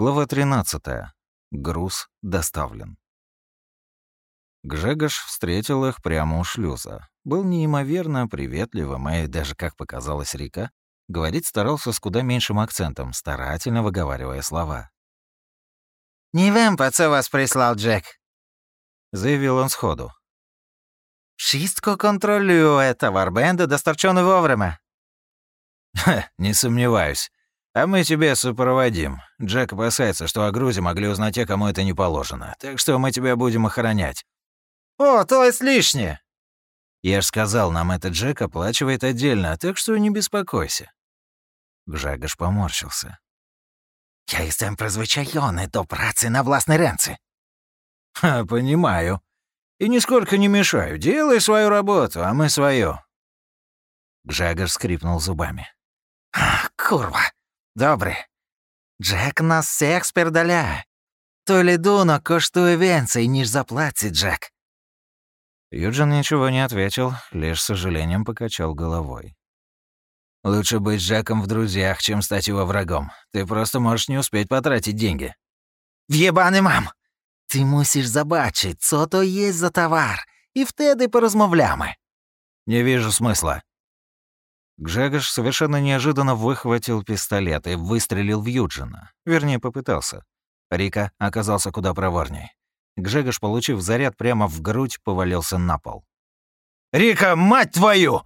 Глава 13. Груз доставлен. Гжегош встретил их прямо у шлюза. Был неимоверно приветливым и, даже как показалось Рика, говорить старался с куда меньшим акцентом, старательно выговаривая слова. «Не вам, пацан, вас прислал Джек», — заявил он сходу. «Wszystko контролює, товар бенда достарченый вовремя». «Ха, не сомневаюсь. А мы тебя сопроводим. Джек опасается, что о грузе могли узнать те, кому это не положено. Так что мы тебя будем охранять». «О, то есть лишнее!» «Я ж сказал, нам этот Джек оплачивает отдельно, так что не беспокойся». Гжегош поморщился. «Я jestem призвичайony до працы на власной ренце». «Ха, понимаю. И нисколько не мешаю. Делай свою работу, а мы свою. Гжегош скрипнул зубами. «Ах, курва! Добре. Джек нас всех спердаля. То лідунок коштує венцей, ніж заплатить Джек. Юджин ничего не ответил, лишь с сожалением покачал головой. «Лучше быть с Джеком в друзьях, чем стать его врагом. Ты просто можешь не успеть потратить деньги». В'єбаний мам! Ти мусиш забачить, що то є за товар, і втеди порозмовлями. «Не вижу смысла». Гжегош совершенно неожиданно выхватил пистолет и выстрелил в Юджина. Вернее, попытался. Рика оказался куда проворней. Гжегош, получив заряд прямо в грудь, повалился на пол. «Рика, мать твою!»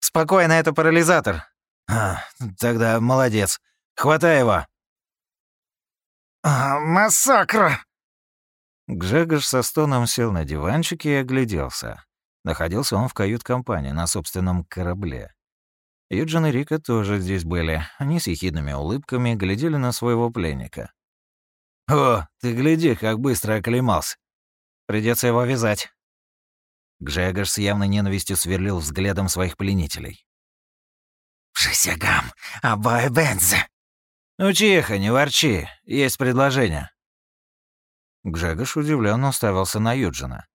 «Спокойно, это парализатор». А, «Тогда молодец. Хватай его». А, «Массакра!» Гжегош со стоном сел на диванчике и огляделся. Находился он в кают-компании на собственном корабле. Юджин и Рика тоже здесь были. Они с ехидными улыбками глядели на своего пленника. «О, ты гляди, как быстро оклемался. Придется его вязать». Гжегош с явной ненавистью сверлил взглядом своих пленителей. «Присягам, обои бензы!» «Ну тихо, не ворчи, есть предложение». Гжегош удивленно уставился на Юджина.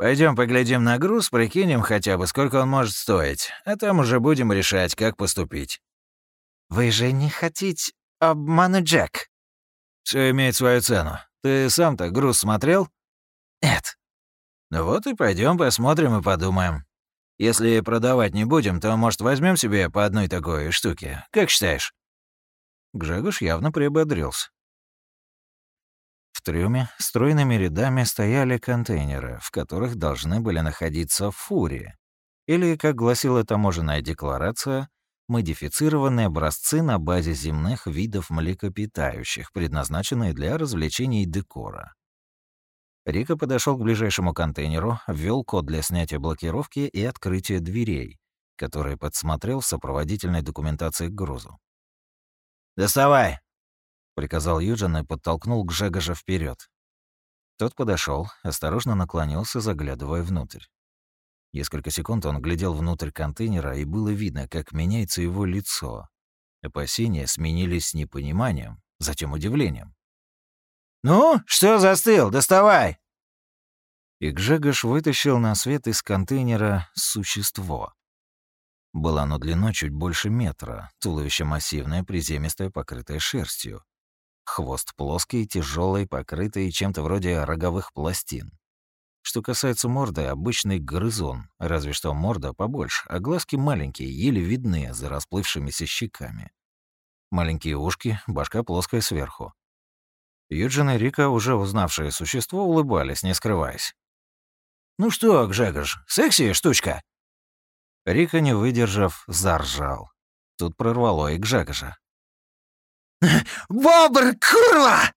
Пойдем поглядим на груз, прикинем хотя бы, сколько он может стоить, а там уже будем решать, как поступить». «Вы же не хотите обмануть Джек?» Все имеет свою цену. Ты сам-то груз смотрел?» «Нет». «Ну вот и пойдем посмотрим и подумаем. Если продавать не будем, то, может, возьмем себе по одной такой штуке. Как считаешь?» Гжегош явно приободрился. В трюме стройными рядами стояли контейнеры, в которых должны были находиться фурии, или, как гласила таможенная декларация, модифицированные образцы на базе земных видов млекопитающих, предназначенные для развлечений и декора. Рика подошел к ближайшему контейнеру, ввел код для снятия блокировки и открытия дверей, который подсмотрел в сопроводительной документации к грузу. «Доставай!» Приказал Юджин и подтолкнул Гжегожа вперед. Тот подошел, осторожно наклонился, заглядывая внутрь. Несколько секунд он глядел внутрь контейнера, и было видно, как меняется его лицо. Опасения сменились непониманием, затем удивлением. «Ну, что застыл? Доставай!» И Гжегош вытащил на свет из контейнера существо. Было оно длиной чуть больше метра, туловище массивное, приземистое, покрытое шерстью. Хвост плоский, тяжелый, покрытый чем-то вроде роговых пластин. Что касается морды, обычный грызун, разве что морда побольше, а глазки маленькие, еле видны за расплывшимися щеками. Маленькие ушки, башка плоская сверху. Юджин и Рика, уже узнавшие существо, улыбались, не скрываясь. «Ну что, Гжегош, секси штучка?» Рика, не выдержав, заржал. Тут прорвало и Гжегожа. «Бобр, курва!»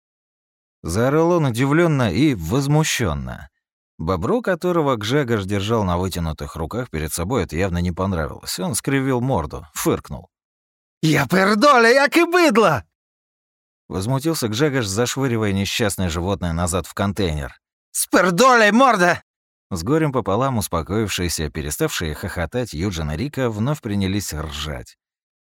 Заорал он удивленно и возмущенно. Бобру, которого Гжегош держал на вытянутых руках перед собой, это явно не понравилось. Он скривил морду, фыркнул. «Я пердоля, як и быдло!» Возмутился Гжегош, зашвыривая несчастное животное назад в контейнер. «С пердолей, морда!» С горем пополам успокоившиеся, переставшие хохотать Юджин и Рика вновь принялись ржать.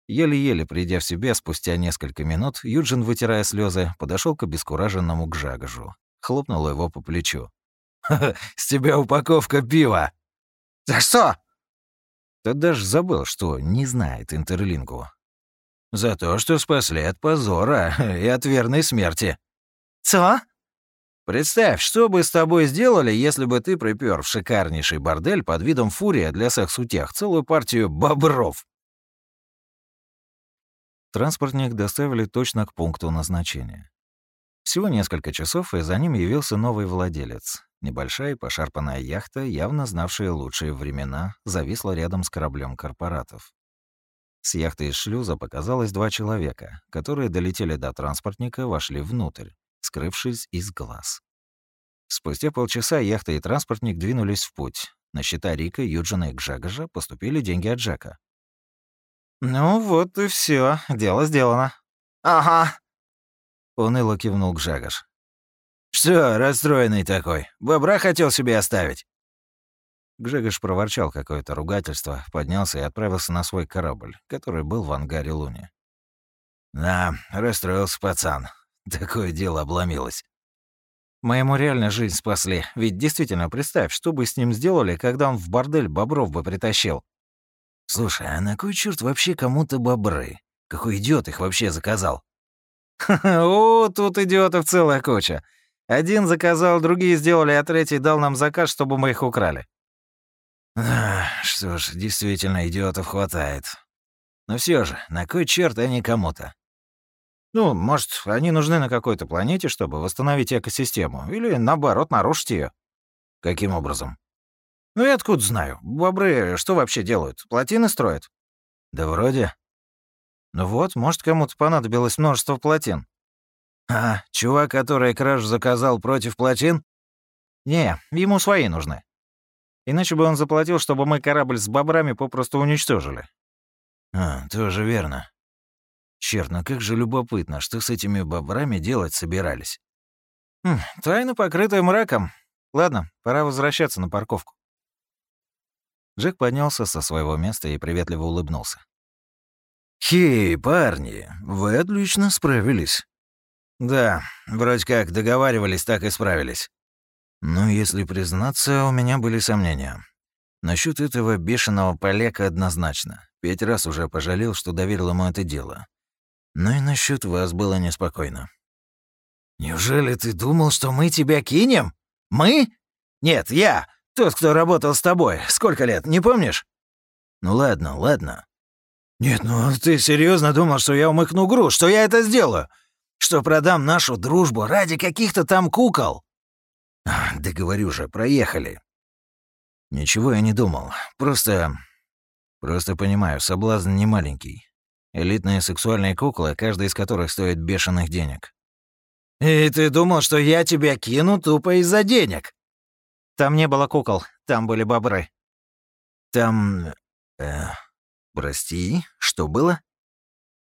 Еле-еле придя в себя спустя несколько минут, Юджин, вытирая слезы, подошел к обескураженному Гжагожу. Хлопнул его по плечу. «Ха с тебя упаковка пива!» «За что?» Тот даже забыл, что не знает интерлингу. За то, что спасли от позора и от верной смерти. «Цо?» Представь, что бы с тобой сделали, если бы ты припер в шикарнейший бордель под видом фурия для секс-утех целую партию бобров. Транспортник доставили точно к пункту назначения. Всего несколько часов, и за ним явился новый владелец. Небольшая пошарпанная яхта, явно знавшая лучшие времена, зависла рядом с кораблем корпоратов. С яхты из шлюза показалось два человека, которые долетели до транспортника, вошли внутрь скрывшись из глаз. Спустя полчаса яхта и транспортник двинулись в путь. На счета Рика, Юджина и Гжегожа поступили деньги от Джека. «Ну вот и все, дело сделано». «Ага», — уныло кивнул Гжегош. «Что, расстроенный такой? Бобра хотел себе оставить?» Гжегош проворчал какое-то ругательство, поднялся и отправился на свой корабль, который был в ангаре Луни. «Да, расстроился пацан. Такое дело обломилось. Мы ему реально жизнь спасли. Ведь действительно, представь, что бы с ним сделали, когда он в бордель бобров бы притащил. Слушай, а на кой черт вообще кому-то бобры? Какой идиот их вообще заказал? О, тут идиотов целая куча. Один заказал, другие сделали, а третий дал нам заказ, чтобы мы их украли. что ж, действительно, идиотов хватает. Но все же, на кой черт они кому-то? Ну, может, они нужны на какой-то планете, чтобы восстановить экосистему, или наоборот, нарушить ее. Каким образом? Ну, я откуда знаю? Бобры что вообще делают? Плотины строят? Да вроде. Ну вот, может, кому-то понадобилось множество плотин. А, чувак, который кражу заказал против плотин? Не, ему свои нужны. Иначе бы он заплатил, чтобы мы корабль с бобрами попросту уничтожили. А, тоже верно. Черт, ну как же любопытно, что с этими бобрами делать собирались. Хм, тайна, покрытая мраком. Ладно, пора возвращаться на парковку. Джек поднялся со своего места и приветливо улыбнулся. «Хей, парни, вы отлично справились». «Да, вроде как договаривались, так и справились». «Ну, если признаться, у меня были сомнения. Насчет этого бешеного полека однозначно. Пять раз уже пожалел, что доверил ему это дело. Но и насчет вас было неспокойно. «Неужели ты думал, что мы тебя кинем? Мы? Нет, я, тот, кто работал с тобой. Сколько лет, не помнишь?» «Ну ладно, ладно». «Нет, ну ты серьезно думал, что я умыкну груз, что я это сделаю? Что продам нашу дружбу ради каких-то там кукол?» «Да говорю же, проехали». «Ничего я не думал. Просто... Просто понимаю, соблазн не маленький. Элитные сексуальные куклы, каждая из которых стоит бешеных денег. «И ты думал, что я тебя кину тупо из-за денег?» «Там не было кукол, там были бобры». «Там... Э, прости, что было?»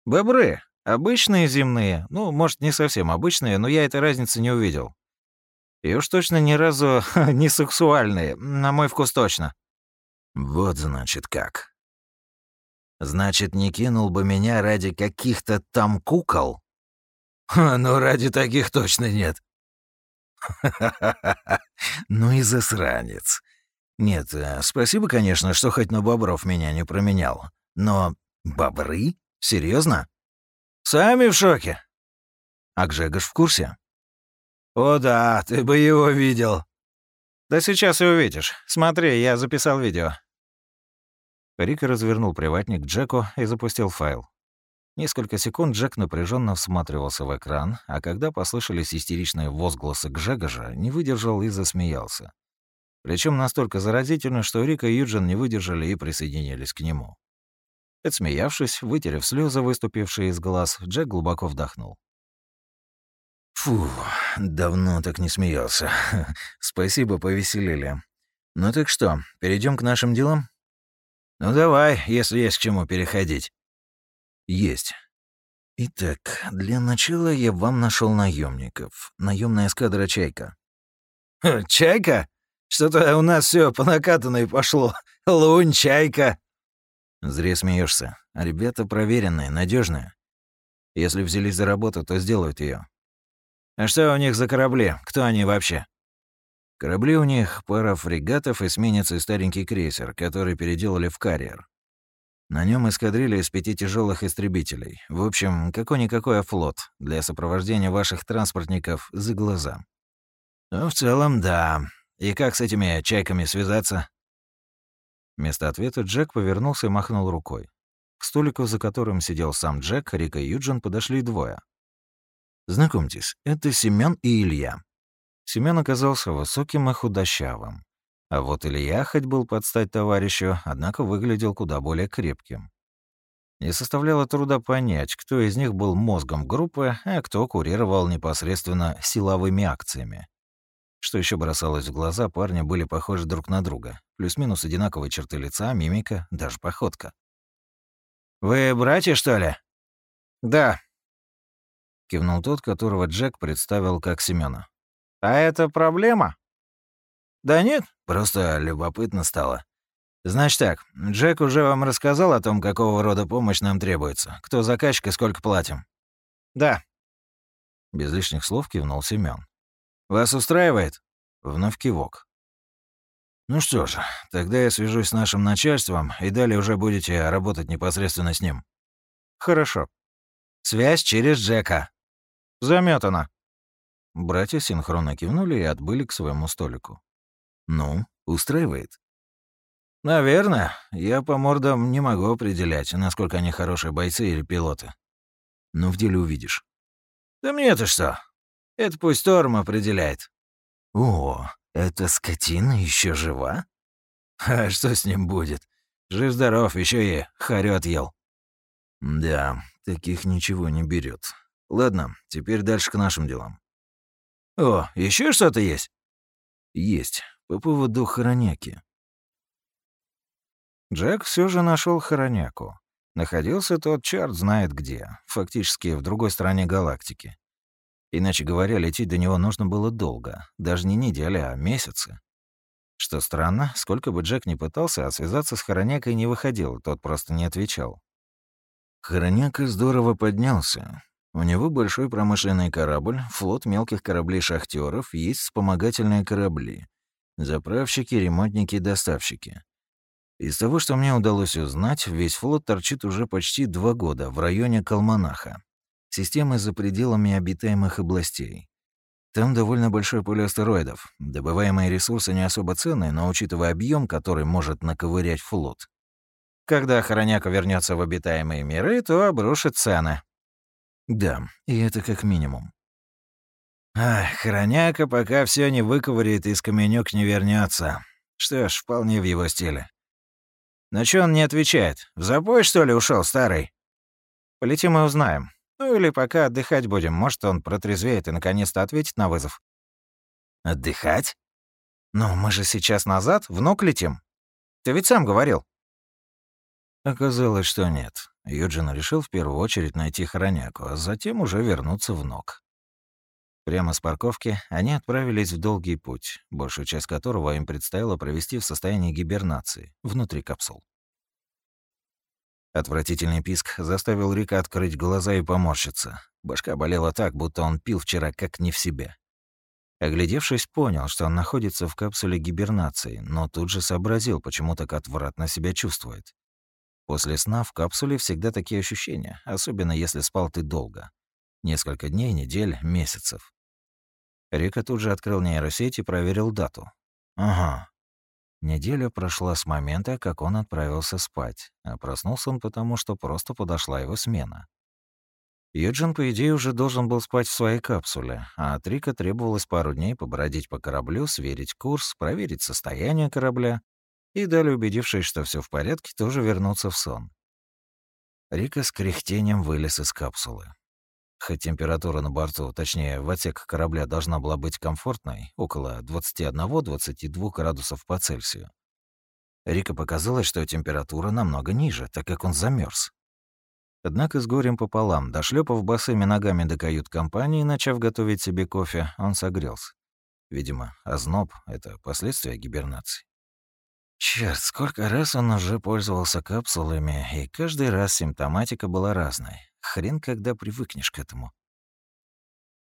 «Бобры. Обычные земные. Ну, может, не совсем обычные, но я этой разницы не увидел. И уж точно ни разу не сексуальные, на мой вкус точно». «Вот значит как», Значит, не кинул бы меня ради каких-то там кукол? Ха, ну ради таких точно нет. Ну и засранец. Нет, э, спасибо, конечно, что хоть на бобров меня не променял. Но бобры? Серьезно? Сами в шоке. А Гжегош в курсе? О да, ты бы его видел. Да сейчас и увидишь. Смотри, я записал видео. Рик развернул приватник Джеку и запустил файл. Несколько секунд Джек напряженно всматривался в экран, а когда послышались истеричные возгласы Гжегожа, не выдержал и засмеялся. Причем настолько заразительно, что Рик и Юджин не выдержали и присоединились к нему. Отсмеявшись, вытерев слезы, выступившие из глаз, Джек глубоко вдохнул. «Фу, давно так не смеялся. Спасибо, повеселили. Ну так что, перейдем к нашим делам?» Ну давай, если есть к чему переходить. Есть. Итак, для начала я вам нашел наемников. Наемная эскадра «Чайка». «Чайка? Что-то у нас все по накатанной пошло. Лунь, чайка». Зря смеешься. Ребята проверенные, надежные. Если взялись за работу, то сделают ее. А что у них за корабли? Кто они вообще? Корабли у них пара фрегатов, и старенький крейсер, который переделали в карьер. На нем эскадрилья из пяти тяжелых истребителей. В общем, какой-никакой флот для сопровождения ваших транспортников за глаза. Ну, в целом, да. И как с этими чайками связаться? Вместо ответа Джек повернулся и махнул рукой. К столику, за которым сидел сам Джек, Рика и Юджин подошли двое. «Знакомьтесь, это Семён и Илья». Семён оказался высоким и худощавым. А вот Илья хоть был под стать товарищу, однако выглядел куда более крепким. Не составляло труда понять, кто из них был мозгом группы, а кто курировал непосредственно силовыми акциями. Что еще бросалось в глаза, парни были похожи друг на друга. Плюс-минус одинаковые черты лица, мимика, даже походка. «Вы братья, что ли?» «Да», — кивнул тот, которого Джек представил как Семёна. «А это проблема?» «Да нет, просто любопытно стало. Значит так, Джек уже вам рассказал о том, какого рода помощь нам требуется, кто заказчик и сколько платим?» «Да». Без лишних слов кивнул Семён. «Вас устраивает?» Вновь кивок. «Ну что ж, тогда я свяжусь с нашим начальством, и далее уже будете работать непосредственно с ним». «Хорошо. Связь через Джека». «Замётано». Братья синхронно кивнули и отбыли к своему столику. «Ну, устраивает?» «Наверное. Я по мордам не могу определять, насколько они хорошие бойцы или пилоты. Но в деле увидишь». «Да мне-то что? Это пусть Торм определяет». «О, эта скотина еще жива?» «А что с ним будет? Жив-здоров, еще и харю отъел». «Да, таких ничего не берет. Ладно, теперь дальше к нашим делам». «О, еще что-то есть?» «Есть. По поводу хороняки. Джек все же нашел хороняку. Находился тот черт знает где, фактически в другой стороне галактики. Иначе говоря, лететь до него нужно было долго, даже не недели, а месяцы. Что странно, сколько бы Джек ни пытался, а связаться с Хоронякой не выходил, тот просто не отвечал. Хороняка здорово поднялся. У него большой промышленный корабль, флот мелких кораблей шахтеров, есть вспомогательные корабли — Заправщики, ремонтники, доставщики. Из того, что мне удалось узнать, весь флот торчит уже почти два года в районе Калманаха. Системы за пределами обитаемых областей. Там довольно большое поле астероидов. Добываемые ресурсы не особо ценные, но учитывая объем, который может наковырять флот. Когда Хороняка вернется в обитаемые миры, то обрушит цены. Да, и это как минимум. Ах, хроняка пока все не выковыряет из каменюк не вернется. Что ж, вполне в его стиле. На чё он не отвечает? В запой, что ли, ушел старый? Полетим и узнаем. Ну или пока отдыхать будем, может, он протрезвеет и наконец-то ответит на вызов. Отдыхать? Ну, мы же сейчас назад, в ног летим. Ты ведь сам говорил. Оказалось, что нет. Юджин решил в первую очередь найти хороняку, а затем уже вернуться в ног. Прямо с парковки они отправились в долгий путь, большую часть которого им предстояло провести в состоянии гибернации, внутри капсул. Отвратительный писк заставил Рика открыть глаза и поморщиться. Башка болела так, будто он пил вчера как не в себе. Оглядевшись, понял, что он находится в капсуле гибернации, но тут же сообразил, почему так отвратно себя чувствует. После сна в капсуле всегда такие ощущения, особенно если спал ты долго. Несколько дней, недель, месяцев. Рика тут же открыл нейросеть и проверил дату. Ага. Неделя прошла с момента, как он отправился спать, а проснулся он потому, что просто подошла его смена. Юджин, по идее, уже должен был спать в своей капсуле, а от Рика требовалось пару дней побродить по кораблю, сверить курс, проверить состояние корабля и, далее убедившись, что все в порядке, тоже вернуться в сон. Рика с кряхтением вылез из капсулы. Хоть температура на борту, точнее, в отсек корабля должна была быть комфортной, около 21-22 градусов по Цельсию. Рика показалось, что температура намного ниже, так как он замерз. Однако с горем пополам, дошлепав босыми ногами до кают-компании, начав готовить себе кофе, он согрелся. Видимо, озноб — это последствия гибернации. Черт, сколько раз он уже пользовался капсулами, и каждый раз симптоматика была разной. Хрен когда привыкнешь к этому.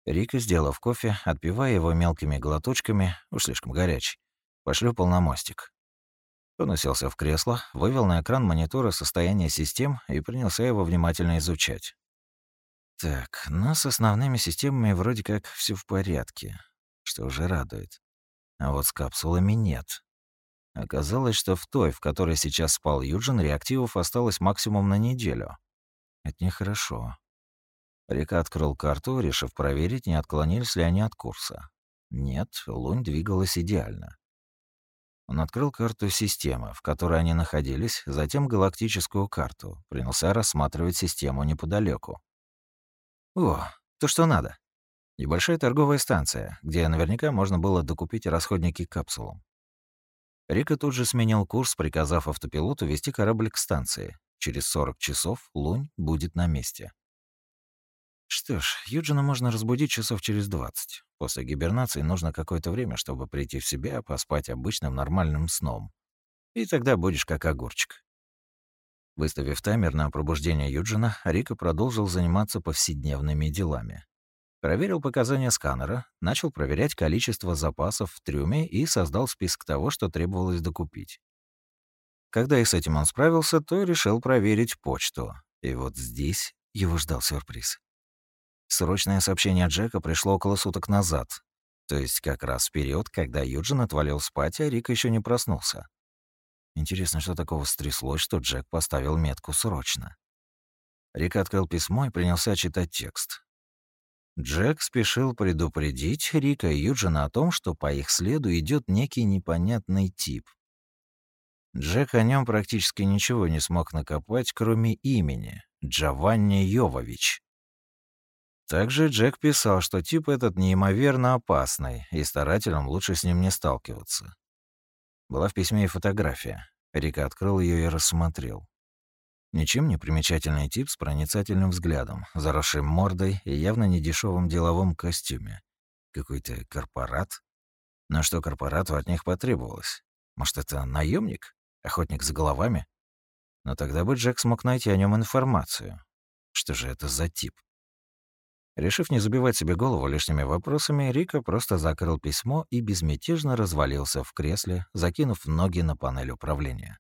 Рика, сделав кофе, отпивая его мелкими глоточками, уж слишком горячий, пошлепал на мостик. Он уселся в кресло, вывел на экран монитора состояние систем и принялся его внимательно изучать. Так, но с основными системами вроде как все в порядке, что уже радует. А вот с капсулами нет. Оказалось, что в той, в которой сейчас спал Юджин, реактивов осталось максимум на неделю. Это нехорошо. Река открыл карту, решив проверить, не отклонились ли они от курса. Нет, лунь двигалась идеально. Он открыл карту системы, в которой они находились, затем галактическую карту, принялся рассматривать систему неподалеку. О, то, что надо. Небольшая торговая станция, где наверняка можно было докупить расходники капсулам. Рика тут же сменил курс, приказав автопилоту вести корабль к станции. Через 40 часов Лунь будет на месте. Что ж, Юджина можно разбудить часов через 20. После гибернации нужно какое-то время, чтобы прийти в себя, поспать обычным нормальным сном. И тогда будешь как огурчик. Выставив таймер на пробуждение Юджина, Рика продолжил заниматься повседневными делами. Проверил показания сканера, начал проверять количество запасов в трюме и создал список того, что требовалось докупить. Когда и с этим он справился, то решил проверить почту. И вот здесь его ждал сюрприз. Срочное сообщение Джека пришло около суток назад. То есть как раз в период, когда Юджин отвалил спать, а Рик еще не проснулся. Интересно, что такого стряслось, что Джек поставил метку «срочно». Рик открыл письмо и принялся читать текст. Джек спешил предупредить Рика и Юджина о том, что по их следу идет некий непонятный тип. Джек о нем практически ничего не смог накопать, кроме имени — Джованни Йовович. Также Джек писал, что тип этот неимоверно опасный, и старателям лучше с ним не сталкиваться. Была в письме и фотография. Рика открыл ее и рассмотрел. Ничем не примечательный тип с проницательным взглядом, заросшим мордой и явно недешевым деловом костюме. Какой-то корпорат? Но что корпорату от них потребовалось? Может, это наемник, Охотник за головами? Но тогда бы Джек смог найти о нем информацию. Что же это за тип? Решив не забивать себе голову лишними вопросами, Рика просто закрыл письмо и безмятежно развалился в кресле, закинув ноги на панель управления.